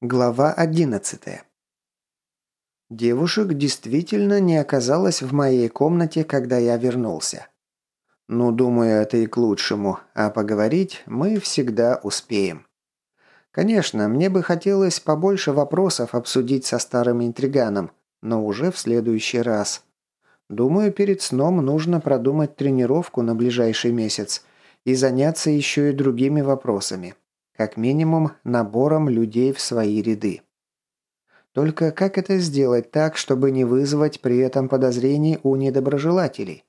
Глава 11. Девушек действительно не оказалось в моей комнате, когда я вернулся. Ну, думаю, это и к лучшему, а поговорить мы всегда успеем. Конечно, мне бы хотелось побольше вопросов обсудить со старым интриганом, но уже в следующий раз. Думаю, перед сном нужно продумать тренировку на ближайший месяц и заняться еще и другими вопросами, как минимум, набором людей в свои ряды. Только как это сделать так, чтобы не вызвать при этом подозрений у недоброжелателей?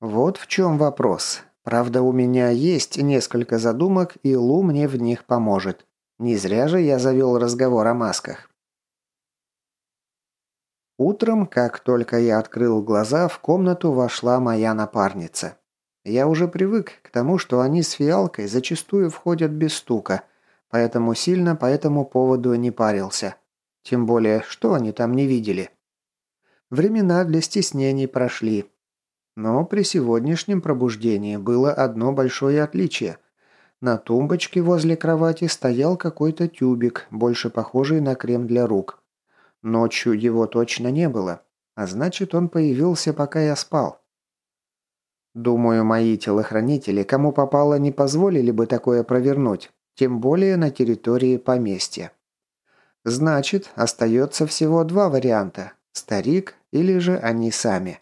Вот в чем вопрос. Правда, у меня есть несколько задумок, и Лу мне в них поможет. Не зря же я завел разговор о масках. Утром, как только я открыл глаза, в комнату вошла моя напарница. Я уже привык к тому, что они с фиалкой зачастую входят без стука, поэтому сильно по этому поводу не парился. Тем более, что они там не видели. Времена для стеснений прошли. Но при сегодняшнем пробуждении было одно большое отличие. На тумбочке возле кровати стоял какой-то тюбик, больше похожий на крем для рук. Ночью его точно не было, а значит, он появился, пока я спал. Думаю, мои телохранители, кому попало, не позволили бы такое провернуть, тем более на территории поместья. Значит, остается всего два варианта – старик или же они сами.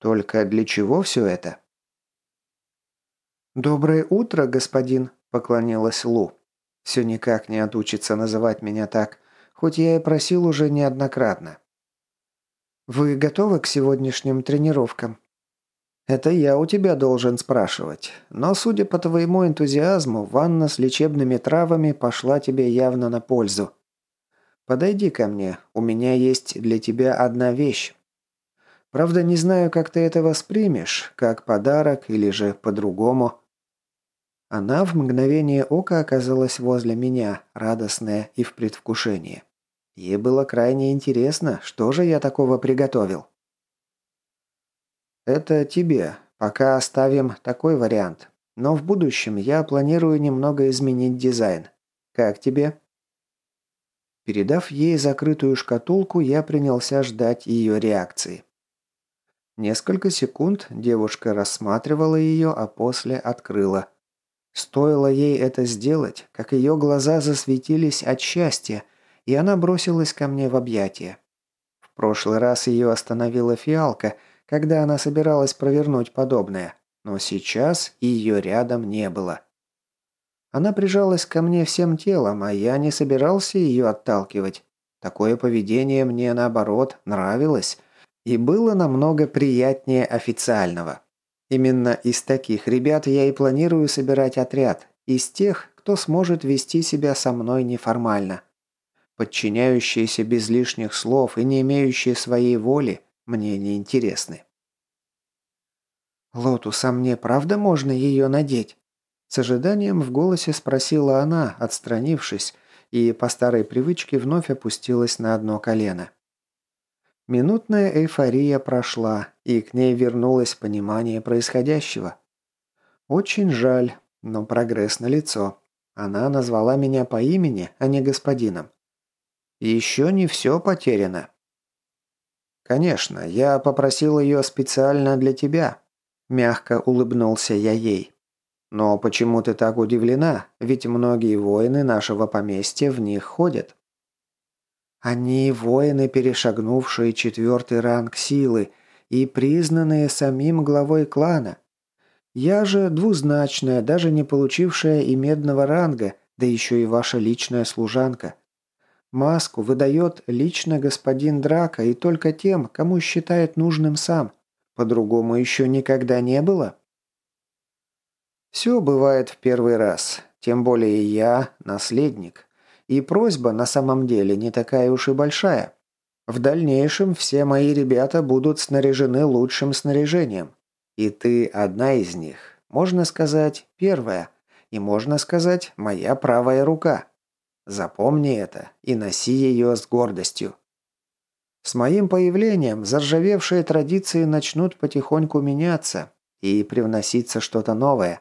Только для чего все это? «Доброе утро, господин», – поклонилась Лу. Все никак не отучится называть меня так, хоть я и просил уже неоднократно. «Вы готовы к сегодняшним тренировкам?» «Это я у тебя должен спрашивать. Но, судя по твоему энтузиазму, ванна с лечебными травами пошла тебе явно на пользу. Подойди ко мне, у меня есть для тебя одна вещь. Правда, не знаю, как ты это воспримешь, как подарок или же по-другому». Она в мгновение ока оказалась возле меня, радостная и в предвкушении. Ей было крайне интересно, что же я такого приготовил. Это тебе. Пока оставим такой вариант. Но в будущем я планирую немного изменить дизайн. Как тебе? Передав ей закрытую шкатулку, я принялся ждать ее реакции. Несколько секунд девушка рассматривала ее, а после открыла. Стоило ей это сделать, как ее глаза засветились от счастья, и она бросилась ко мне в объятия. В прошлый раз ее остановила фиалка – когда она собиралась провернуть подобное, но сейчас ее рядом не было. Она прижалась ко мне всем телом, а я не собирался ее отталкивать. Такое поведение мне, наоборот, нравилось и было намного приятнее официального. Именно из таких ребят я и планирую собирать отряд, из тех, кто сможет вести себя со мной неформально. Подчиняющиеся без лишних слов и не имеющие своей воли, мне не интересны. «Лотус, а мне правда можно ее надеть?» С ожиданием в голосе спросила она, отстранившись, и по старой привычке вновь опустилась на одно колено. Минутная эйфория прошла, и к ней вернулось понимание происходящего. Очень жаль, но прогресс налицо. Она назвала меня по имени, а не господином. Еще не все потеряно. «Конечно, я попросил ее специально для тебя», – мягко улыбнулся я ей. «Но почему ты так удивлена? Ведь многие воины нашего поместья в них ходят». «Они воины, перешагнувшие четвертый ранг силы и признанные самим главой клана. Я же двузначная, даже не получившая и медного ранга, да еще и ваша личная служанка. Маску выдает лично господин Драка и только тем, кому считает нужным сам. По-другому еще никогда не было. Все бывает в первый раз. Тем более я наследник. И просьба на самом деле не такая уж и большая. В дальнейшем все мои ребята будут снаряжены лучшим снаряжением. И ты одна из них. Можно сказать, первая. И можно сказать, моя правая рука. Запомни это и носи ее с гордостью. С моим появлением заржавевшие традиции начнут потихоньку меняться и привноситься что-то новое.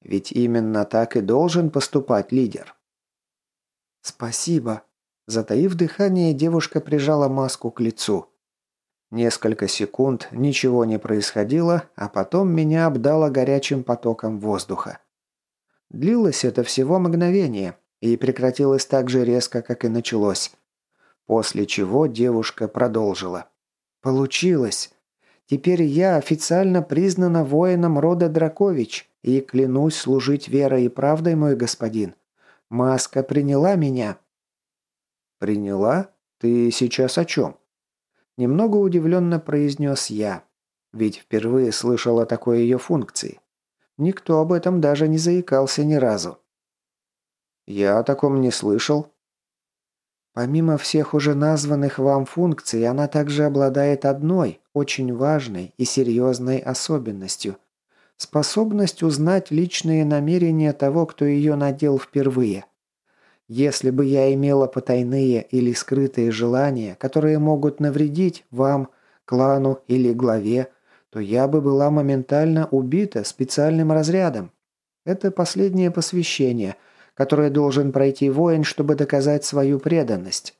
Ведь именно так и должен поступать лидер. «Спасибо», Затаив дыхание, девушка прижала маску к лицу. Несколько секунд ничего не происходило, а потом меня обдало горячим потоком воздуха. Длилось это всего мгновение и прекратилось так же резко, как и началось. После чего девушка продолжила. «Получилось. Теперь я официально признана воином рода Дракович и клянусь служить верой и правдой, мой господин. Маска приняла меня». «Приняла? Ты сейчас о чем?» Немного удивленно произнес я. Ведь впервые слышал о такой ее функции. Никто об этом даже не заикался ни разу. «Я о таком не слышал». Помимо всех уже названных вам функций, она также обладает одной, очень важной и серьезной особенностью – способность узнать личные намерения того, кто ее надел впервые. Если бы я имела потайные или скрытые желания, которые могут навредить вам, клану или главе, то я бы была моментально убита специальным разрядом. Это последнее посвящение, которое должен пройти воин, чтобы доказать свою преданность.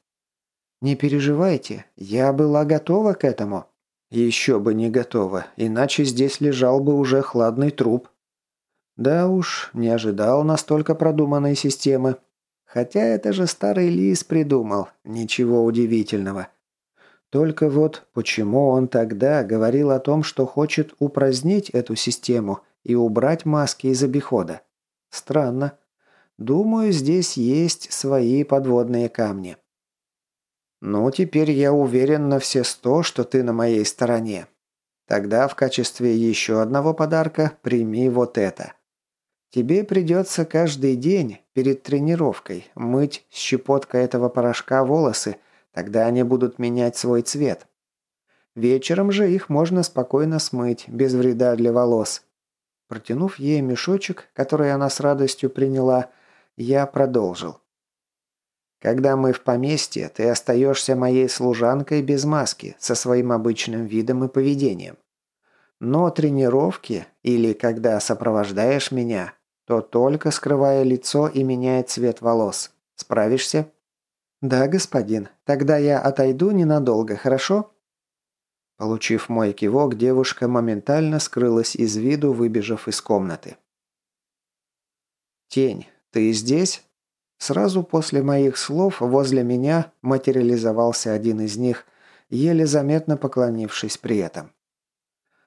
Не переживайте, я была готова к этому. Еще бы не готова, иначе здесь лежал бы уже хладный труп. Да уж, не ожидал настолько продуманной системы. Хотя это же старый лис придумал, ничего удивительного. Только вот почему он тогда говорил о том, что хочет упразднить эту систему и убрать маски из обихода? Странно. Думаю, здесь есть свои подводные камни. Ну, теперь я уверен на все сто, что ты на моей стороне. Тогда в качестве еще одного подарка прими вот это. Тебе придется каждый день перед тренировкой мыть щепоткой этого порошка волосы, тогда они будут менять свой цвет. Вечером же их можно спокойно смыть, без вреда для волос. Протянув ей мешочек, который она с радостью приняла, я продолжил. Когда мы в поместье, ты остаешься моей служанкой без маски, со своим обычным видом и поведением. Но тренировки, или когда сопровождаешь меня, то только скрывая лицо и меняя цвет волос. Справишься? Да, господин. Тогда я отойду ненадолго, хорошо? Получив мой кивок, девушка моментально скрылась из виду, выбежав из комнаты. «Тень, ты здесь?» Сразу после моих слов возле меня материализовался один из них, еле заметно поклонившись при этом.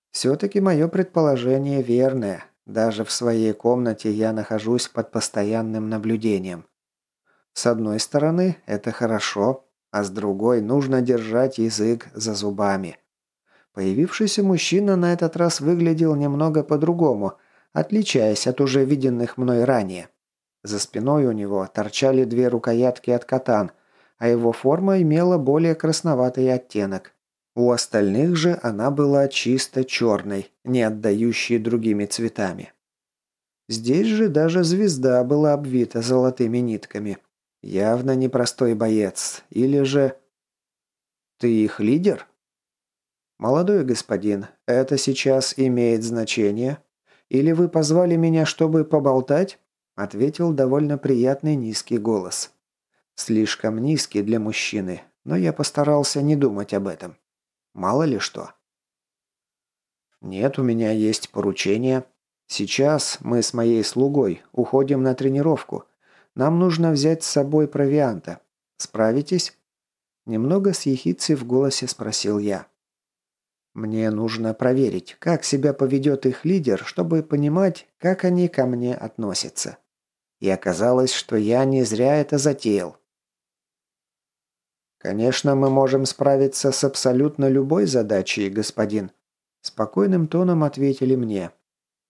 Все-таки мое предположение верное. Даже в своей комнате я нахожусь под постоянным наблюдением. С одной стороны, это хорошо, а с другой нужно держать язык за зубами. Появившийся мужчина на этот раз выглядел немного по-другому, отличаясь от уже виденных мной ранее. За спиной у него торчали две рукоятки от катан, а его форма имела более красноватый оттенок. У остальных же она была чисто черной, не отдающей другими цветами. Здесь же даже звезда была обвита золотыми нитками. Явно непростой боец. Или же... Ты их лидер? Молодой господин, это сейчас имеет значение? Или вы позвали меня, чтобы поболтать? Ответил довольно приятный низкий голос. Слишком низкий для мужчины, но я постарался не думать об этом. Мало ли что. Нет, у меня есть поручение. Сейчас мы с моей слугой уходим на тренировку. Нам нужно взять с собой провианта. Справитесь? Немного с ехицей в голосе спросил я. Мне нужно проверить, как себя поведет их лидер, чтобы понимать, как они ко мне относятся. И оказалось, что я не зря это затеял. «Конечно, мы можем справиться с абсолютно любой задачей, господин», – спокойным тоном ответили мне.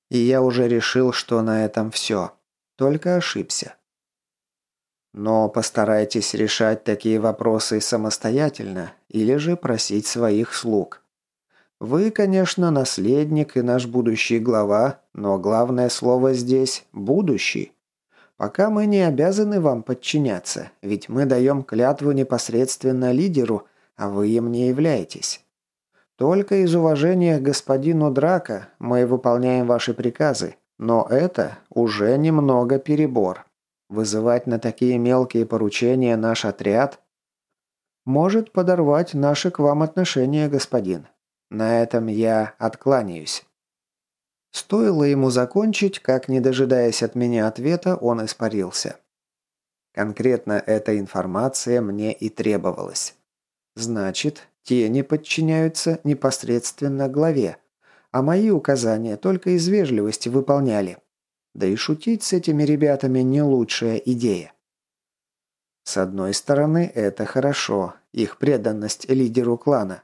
И я уже решил, что на этом все. Только ошибся. Но постарайтесь решать такие вопросы самостоятельно или же просить своих слуг. Вы, конечно, наследник и наш будущий глава, но главное слово здесь – будущий. Пока мы не обязаны вам подчиняться, ведь мы даем клятву непосредственно лидеру, а вы им не являетесь. Только из уважения к господину Драка мы выполняем ваши приказы, но это уже немного перебор. Вызывать на такие мелкие поручения наш отряд? Может подорвать наши к вам отношения, господин. На этом я откланяюсь. Стоило ему закончить, как, не дожидаясь от меня ответа, он испарился. Конкретно эта информация мне и требовалась. Значит, те не подчиняются непосредственно главе, а мои указания только из вежливости выполняли. Да и шутить с этими ребятами не лучшая идея. С одной стороны, это хорошо, их преданность лидеру клана.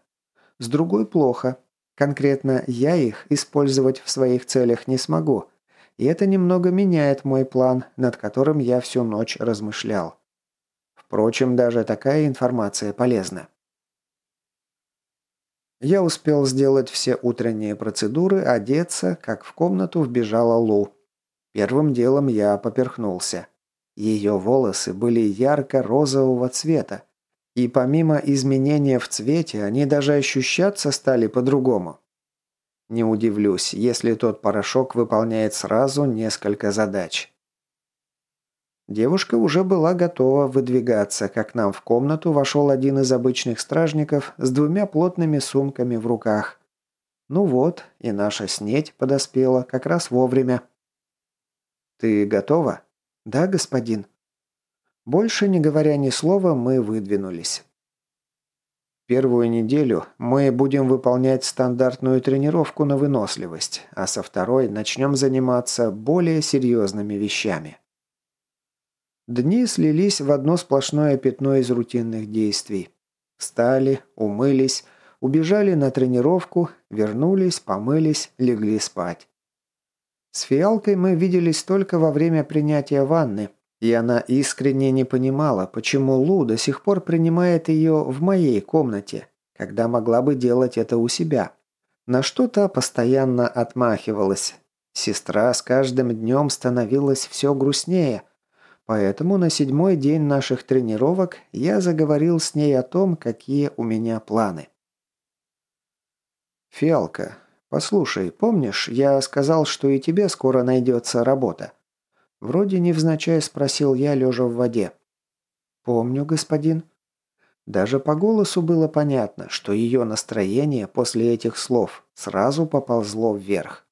С другой – плохо. Конкретно я их использовать в своих целях не смогу, и это немного меняет мой план, над которым я всю ночь размышлял. Впрочем, даже такая информация полезна. Я успел сделать все утренние процедуры, одеться, как в комнату вбежала Лу. Первым делом я поперхнулся. Ее волосы были ярко-розового цвета, и помимо изменения в цвете, они даже ощущаться стали по-другому. Не удивлюсь, если тот порошок выполняет сразу несколько задач. Девушка уже была готова выдвигаться, как нам в комнату вошел один из обычных стражников с двумя плотными сумками в руках. Ну вот, и наша снеть подоспела как раз вовремя. «Ты готова?» «Да, господин». Больше не говоря ни слова, мы выдвинулись. Первую неделю мы будем выполнять стандартную тренировку на выносливость, а со второй начнем заниматься более серьезными вещами. Дни слились в одно сплошное пятно из рутинных действий. Встали, умылись, убежали на тренировку, вернулись, помылись, легли спать. С фиалкой мы виделись только во время принятия ванны, и она искренне не понимала, почему Лу до сих пор принимает ее в моей комнате, когда могла бы делать это у себя. На что-то постоянно отмахивалась. Сестра с каждым днем становилась все грустнее – Поэтому на седьмой день наших тренировок я заговорил с ней о том, какие у меня планы. «Фиалка, послушай, помнишь, я сказал, что и тебе скоро найдется работа?» Вроде невзначай спросил я, лежа в воде. «Помню, господин». Даже по голосу было понятно, что ее настроение после этих слов сразу поползло вверх.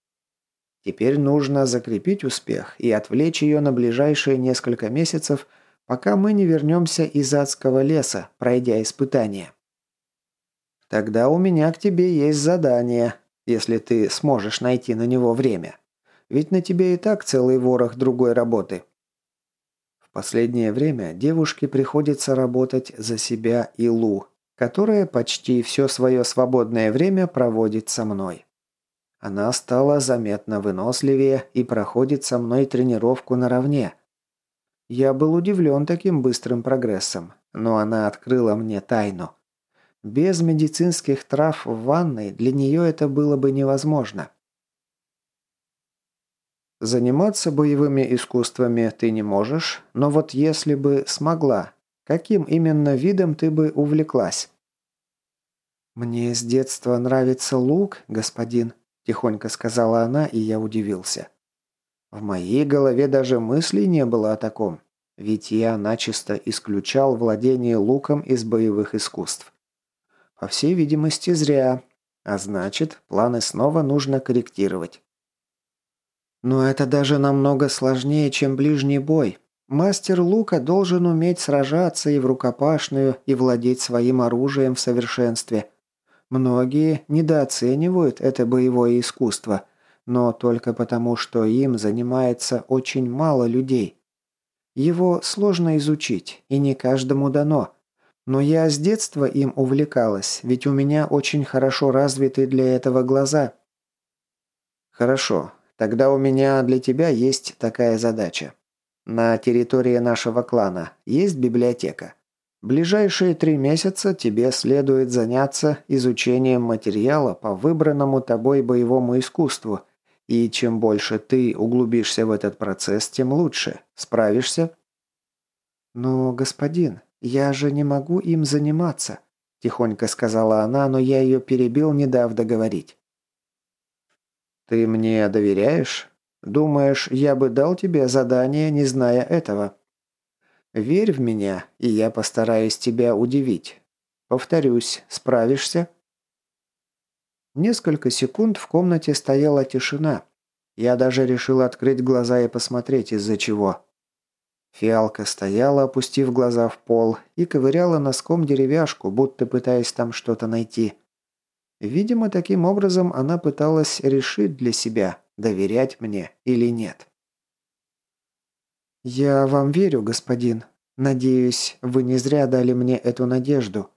Теперь нужно закрепить успех и отвлечь ее на ближайшие несколько месяцев, пока мы не вернемся из адского леса, пройдя испытание. Тогда у меня к тебе есть задание, если ты сможешь найти на него время. Ведь на тебе и так целый ворох другой работы. В последнее время девушке приходится работать за себя и Лу, которая почти все свое свободное время проводит со мной. Она стала заметно выносливее и проходит со мной тренировку наравне. Я был удивлен таким быстрым прогрессом, но она открыла мне тайну. Без медицинских трав в ванной для нее это было бы невозможно. Заниматься боевыми искусствами ты не можешь, но вот если бы смогла, каким именно видом ты бы увлеклась? Мне с детства нравится лук, господин, Тихонько сказала она, и я удивился. В моей голове даже мыслей не было о таком, ведь я начисто исключал владение луком из боевых искусств. По всей видимости, зря. А значит, планы снова нужно корректировать. Но это даже намного сложнее, чем ближний бой. Мастер лука должен уметь сражаться и в рукопашную, и владеть своим оружием в совершенстве – Многие недооценивают это боевое искусство, но только потому, что им занимается очень мало людей. Его сложно изучить, и не каждому дано. Но я с детства им увлекалась, ведь у меня очень хорошо развиты для этого глаза. Хорошо, тогда у меня для тебя есть такая задача. На территории нашего клана есть библиотека. Ближайшие три месяца тебе следует заняться изучением материала по выбранному тобой боевому искусству, и чем больше ты углубишься в этот процесс, тем лучше. Справишься? «Но, господин, я же не могу им заниматься», – тихонько сказала она, но я ее перебил, не дав договорить. «Ты мне доверяешь? Думаешь, я бы дал тебе задание, не зная этого?» Верь в меня, и я постараюсь тебя удивить. Повторюсь, справишься?» Несколько секунд в комнате стояла тишина. Я даже решил открыть глаза и посмотреть, из-за чего. Фиалка стояла, опустив глаза в пол, и ковыряла носком деревяшку, будто пытаясь там что-то найти. Видимо, таким образом она пыталась решить для себя, доверять мне или нет. «Я вам верю, господин. Надеюсь, вы не зря дали мне эту надежду».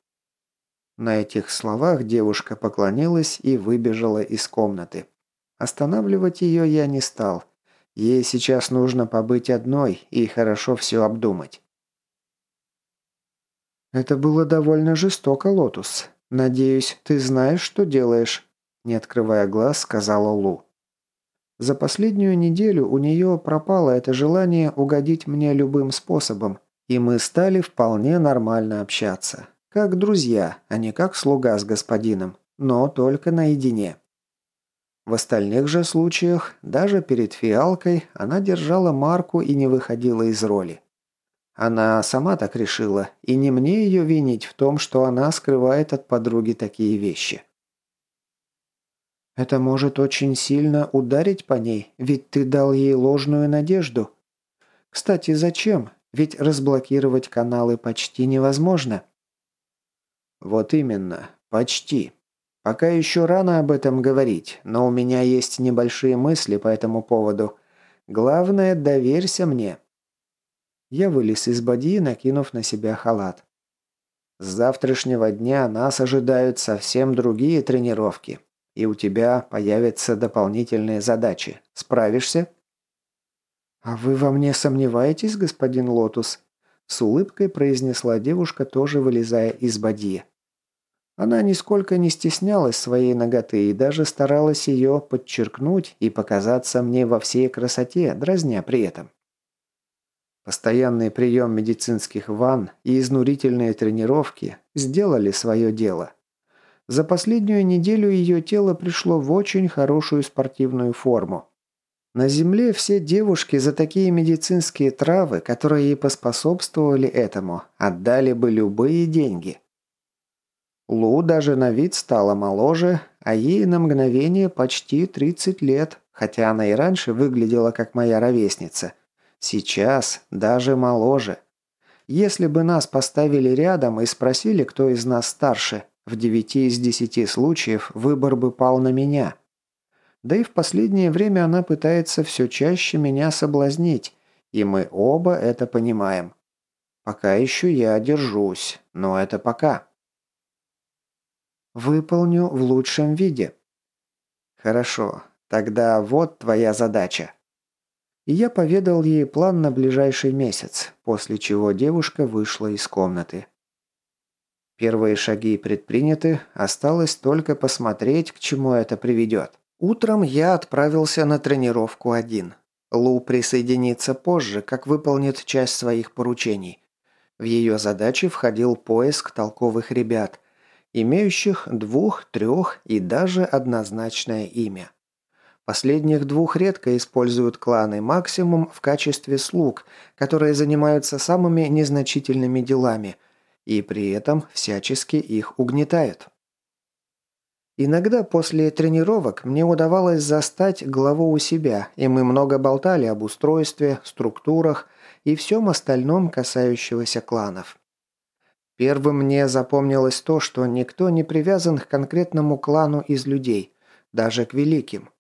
На этих словах девушка поклонилась и выбежала из комнаты. Останавливать ее я не стал. Ей сейчас нужно побыть одной и хорошо все обдумать. «Это было довольно жестоко, Лотус. Надеюсь, ты знаешь, что делаешь?» Не открывая глаз, сказала Лу. За последнюю неделю у нее пропало это желание угодить мне любым способом, и мы стали вполне нормально общаться. Как друзья, а не как слуга с господином, но только наедине. В остальных же случаях, даже перед фиалкой, она держала марку и не выходила из роли. Она сама так решила, и не мне ее винить в том, что она скрывает от подруги такие вещи. «Это может очень сильно ударить по ней, ведь ты дал ей ложную надежду. Кстати, зачем? Ведь разблокировать каналы почти невозможно». «Вот именно, почти», Пока еще рано об этом говорить, но у меня есть небольшие мысли по этому поводу. Главное, доверься мне». Я вылез из боди, накинув на себя халат. С завтрашнего дня нас ожидают совсем другие тренировки, и у тебя появятся дополнительные задачи. Справишься?» «А вы во мне сомневаетесь, господин Лотус?» С улыбкой произнесла девушка, тоже вылезая из бадьи. Она нисколько не стеснялась своей наготы и даже старалась ее подчеркнуть и показаться мне во всей красоте, дразня при этом. Постоянный прием медицинских ванн и изнурительные тренировки сделали свое дело. За последнюю неделю ее тело пришло в очень хорошую спортивную форму. На Земле все девушки за такие медицинские травы, которые ей поспособствовали этому, отдали бы любые деньги – Лу даже на вид стала моложе, а ей на мгновение почти 30 лет, хотя она и раньше выглядела как моя ровесница. Сейчас даже моложе. Если бы нас поставили рядом и спросили, кто из нас старше, в девяти из десяти случаев выбор бы пал на меня. Да и в последнее время она пытается все чаще меня соблазнить, и мы оба это понимаем. Пока еще я держусь, но это пока. Выполню в лучшем виде. Хорошо, тогда вот твоя задача. И я поведал ей план на ближайший месяц, после чего девушка вышла из комнаты. Первые шаги предприняты, осталось только посмотреть, к чему это приведет. Утром я отправился на тренировку один. Лу присоединится позже, как выполнит часть своих поручений. В ее задачи входил поиск толковых ребят – имеющих двух, трех и даже однозначное имя. Последних двух редко используют кланы максимум в качестве слуг, которые занимаются самыми незначительными делами, и при этом всячески их угнетают. Иногда после тренировок мне удавалось застать главу у себя, и мы много болтали об устройстве, структурах и всем остальном, касающегося кланов. Первым мне запомнилось то, что никто не привязан к конкретному клану из людей, даже к великим.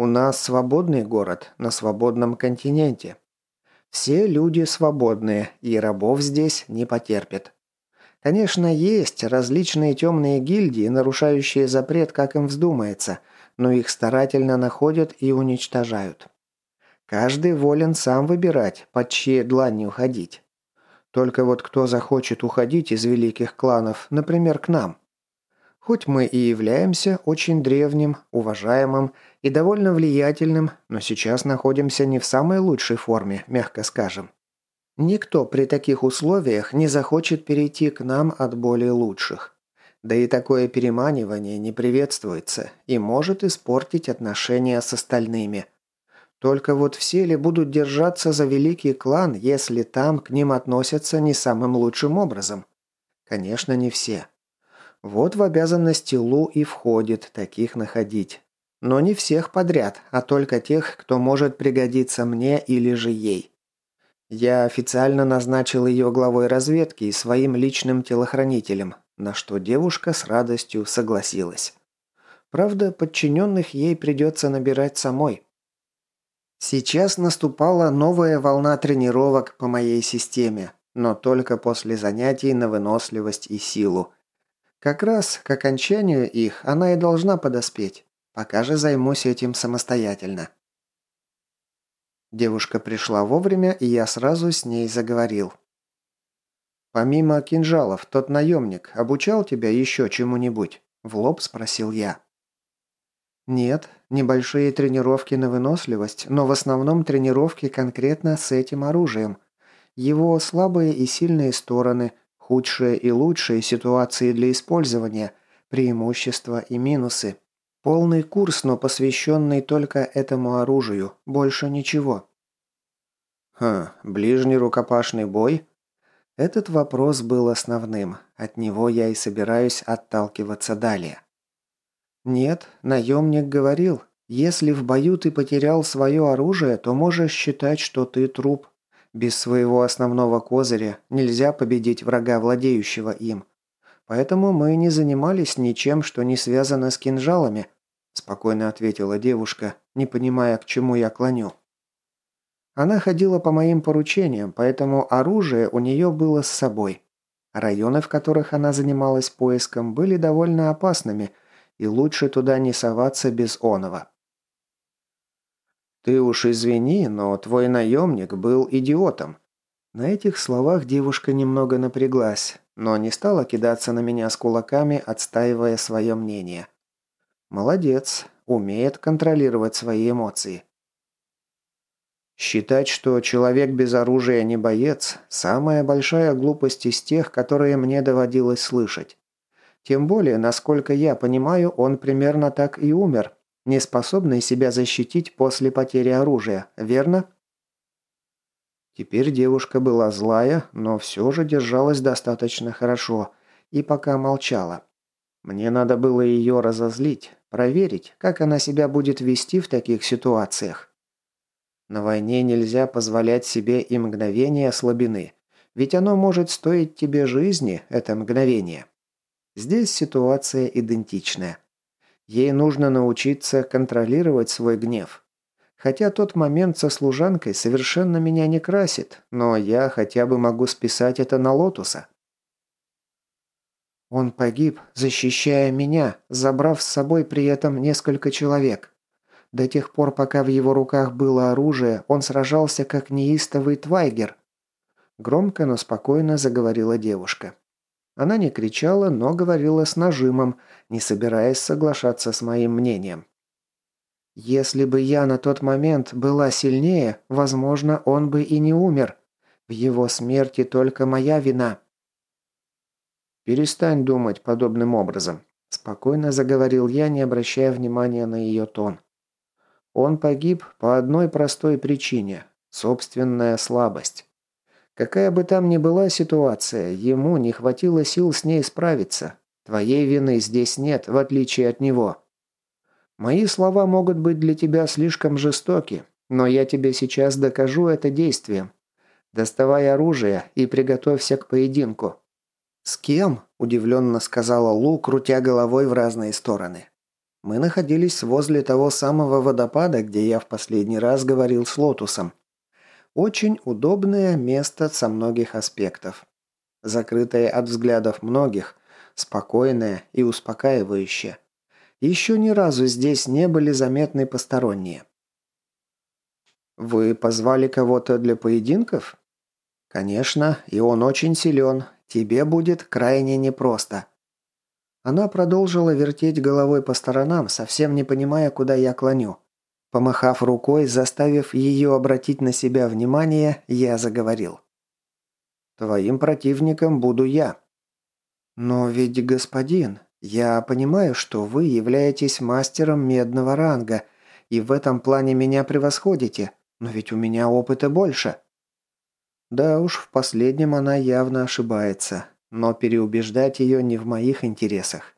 У нас свободный город на свободном континенте. Все люди свободные, и рабов здесь не потерпят. Конечно, есть различные темные гильдии, нарушающие запрет, как им вздумается, но их старательно находят и уничтожают. Каждый волен сам выбирать, под чьей дланью ходить. Только вот кто захочет уходить из великих кланов, например, к нам? Хоть мы и являемся очень древним, уважаемым и довольно влиятельным, но сейчас находимся не в самой лучшей форме, мягко скажем. Никто при таких условиях не захочет перейти к нам от более лучших. Да и такое переманивание не приветствуется и может испортить отношения с остальными. Только вот все ли будут держаться за великий клан, если там к ним относятся не самым лучшим образом? Конечно, не все. Вот в обязанности Лу и входит таких находить. Но не всех подряд, а только тех, кто может пригодиться мне или же ей. Я официально назначил ее главой разведки и своим личным телохранителем, на что девушка с радостью согласилась. Правда, подчиненных ей придется набирать самой. Сейчас наступала новая волна тренировок по моей системе, но только после занятий на выносливость и силу. Как раз к окончанию их она и должна подоспеть. Пока же займусь этим самостоятельно. Девушка пришла вовремя, и я сразу с ней заговорил. «Помимо кинжалов, тот наемник обучал тебя еще чему-нибудь?» – в лоб спросил я. «Нет, небольшие тренировки на выносливость, но в основном тренировки конкретно с этим оружием. Его слабые и сильные стороны, худшие и лучшие ситуации для использования, преимущества и минусы. Полный курс, но посвященный только этому оружию, больше ничего. Хм, ближний рукопашный бой? Этот вопрос был основным. От него я и собираюсь отталкиваться далее. Нет, наемник говорил, если в бою ты потерял свое оружие, то можешь считать, что ты труп. Без своего основного козыря нельзя победить врага, владеющего им. Поэтому мы не занимались ничем, что не связано с кинжалами», – спокойно ответила девушка, не понимая, к чему я клоню. Она ходила по моим поручениям, поэтому оружие у нее было с собой. Районы, в которых она занималась поиском, были довольно опасными, и лучше туда не соваться без оного. «Ты уж извини, но твой наемник был идиотом». На этих словах девушка немного напряглась но не стала кидаться на меня с кулаками, отстаивая свое мнение. Молодец, умеет контролировать свои эмоции. Считать, что человек без оружия не боец – самая большая глупость из тех, которые мне доводилось слышать. Тем более, насколько я понимаю, он примерно так и умер, не способный себя защитить после потери оружия, верно? Теперь девушка была злая, но все же держалась достаточно хорошо и пока молчала. Мне надо было ее разозлить, проверить, как она себя будет вести в таких ситуациях. На войне нельзя позволять себе и мгновение слабины, ведь оно может стоить тебе жизни, это мгновение. Здесь ситуация идентичная. Ей нужно научиться контролировать свой гнев, Хотя тот момент со служанкой совершенно меня не красит, но я хотя бы могу списать это на Лотуса. Он погиб, защищая меня, забрав с собой при этом несколько человек. До тех пор, пока в его руках было оружие, он сражался как неистовый твайгер. Громко, но спокойно заговорила девушка. Она не кричала, но говорила с нажимом, не собираясь соглашаться с моим мнением. Если бы я на тот момент была сильнее, возможно, он бы и не умер. В его смерти только моя вина. Перестань думать подобным образом, спокойно заговорил я, не обращая внимания на ее тон. Он погиб по одной простой причине собственная слабость. Какая бы там ни была ситуация, ему не хватило сил с ней справиться. Твоей вины здесь нет, в отличие от него. Мои слова могут быть для тебя слишком жестоки, но я тебе сейчас докажу это действием. Доставай оружие и приготовься к поединку». «С кем?» – удивленно сказала Лу, крутя головой в разные стороны. Мы находились возле того самого водопада, где я в последний раз говорил с Лотусом. Очень удобное место со многих аспектов. Закрытое от взглядов многих, спокойное и успокаивающее. Еще ни разу здесь не были заметны посторонние. «Вы позвали кого-то для поединков?» «Конечно, и он очень силен. Тебе будет крайне непросто». Она продолжила вертеть головой по сторонам, совсем не понимая, куда я клоню. Помахав рукой, заставив ее обратить на себя внимание, я заговорил. «Твоим противником буду я». «Но ведь, господин, «Я понимаю, что вы являетесь мастером медного ранга, и в этом плане меня превосходите, но ведь у меня опыта больше». Да уж, в последнем она явно ошибается, но переубеждать ее не в моих интересах.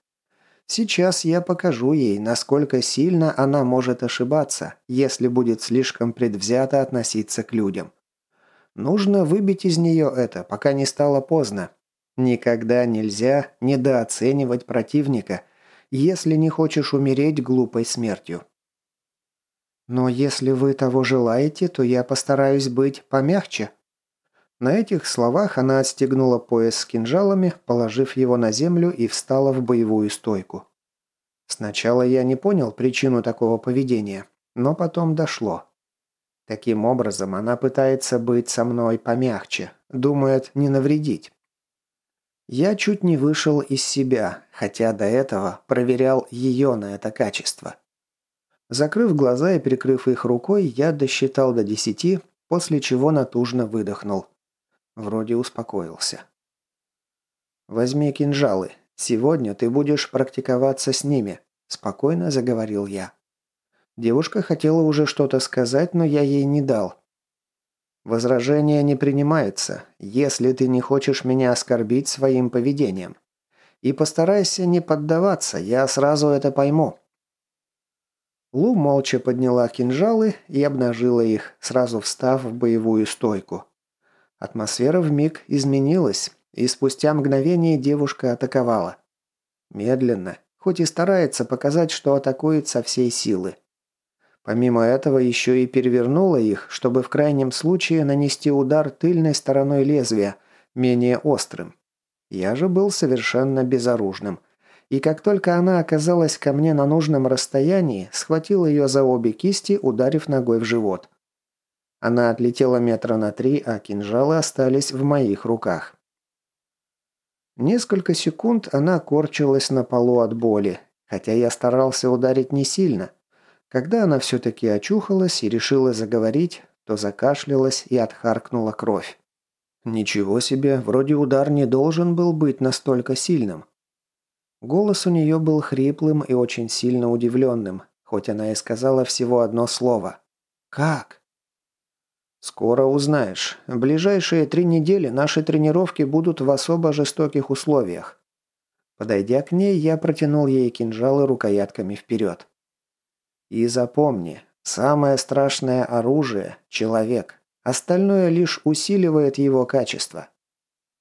Сейчас я покажу ей, насколько сильно она может ошибаться, если будет слишком предвзято относиться к людям. Нужно выбить из нее это, пока не стало поздно. Никогда нельзя недооценивать противника, если не хочешь умереть глупой смертью. Но если вы того желаете, то я постараюсь быть помягче. На этих словах она отстегнула пояс с кинжалами, положив его на землю и встала в боевую стойку. Сначала я не понял причину такого поведения, но потом дошло. Таким образом, она пытается быть со мной помягче, думает не навредить. Я чуть не вышел из себя, хотя до этого проверял ее на это качество. Закрыв глаза и прикрыв их рукой, я досчитал до десяти, после чего натужно выдохнул. Вроде успокоился. «Возьми кинжалы. Сегодня ты будешь практиковаться с ними», – спокойно заговорил я. Девушка хотела уже что-то сказать, но я ей не дал. «Возражение не принимается, если ты не хочешь меня оскорбить своим поведением. И постарайся не поддаваться, я сразу это пойму». Лу молча подняла кинжалы и обнажила их, сразу встав в боевую стойку. Атмосфера вмиг изменилась, и спустя мгновение девушка атаковала. Медленно, хоть и старается показать, что атакует со всей силы. Помимо этого еще и перевернула их, чтобы в крайнем случае нанести удар тыльной стороной лезвия, менее острым. Я же был совершенно безоружным – и как только она оказалась ко мне на нужном расстоянии, схватил ее за обе кисти, ударив ногой в живот. Она отлетела метра на три, а кинжалы остались в моих руках. Несколько секунд она корчилась на полу от боли, хотя я старался ударить не сильно. Когда она все-таки очухалась и решила заговорить, то закашлялась и отхаркнула кровь. Ничего себе, вроде удар не должен был быть настолько сильным. Голос у нее был хриплым и очень сильно удивленным, хоть она и сказала всего одно слово. «Как?» «Скоро узнаешь. ближайшие три недели наши тренировки будут в особо жестоких условиях». Подойдя к ней, я протянул ей кинжалы рукоятками вперед. «И запомни, самое страшное оружие – человек. Остальное лишь усиливает его качество.